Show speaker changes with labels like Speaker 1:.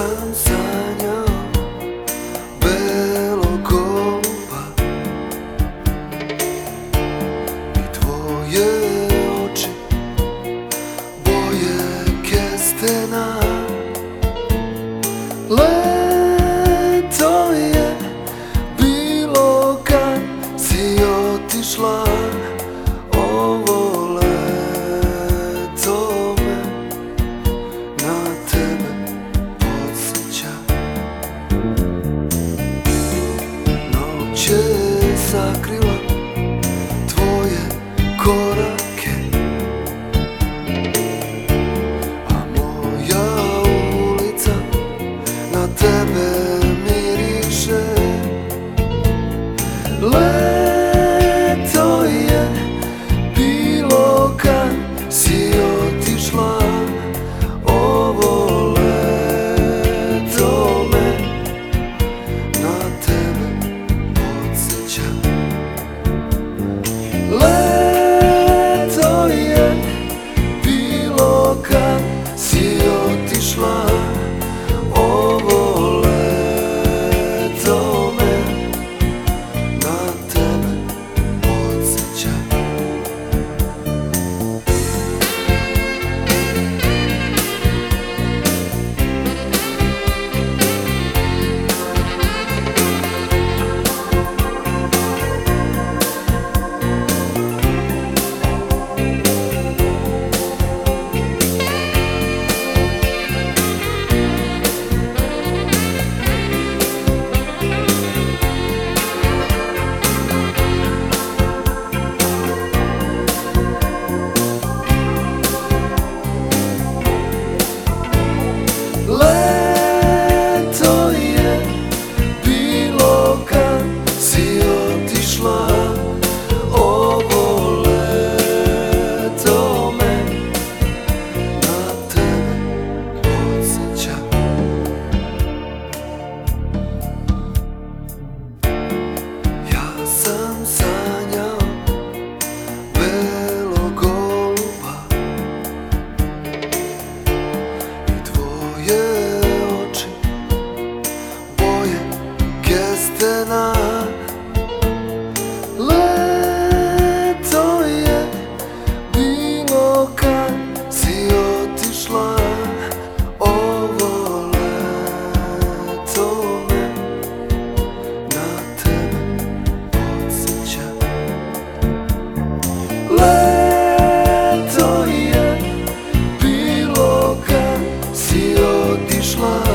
Speaker 1: sam sanjao belog goluba I tvoje oči boje kestena. Leto je bilo kad si otišla kestena Leto je bilo kad si otišla Ovo leto me na tebe podsjeća. Leto je bilo kad si otišla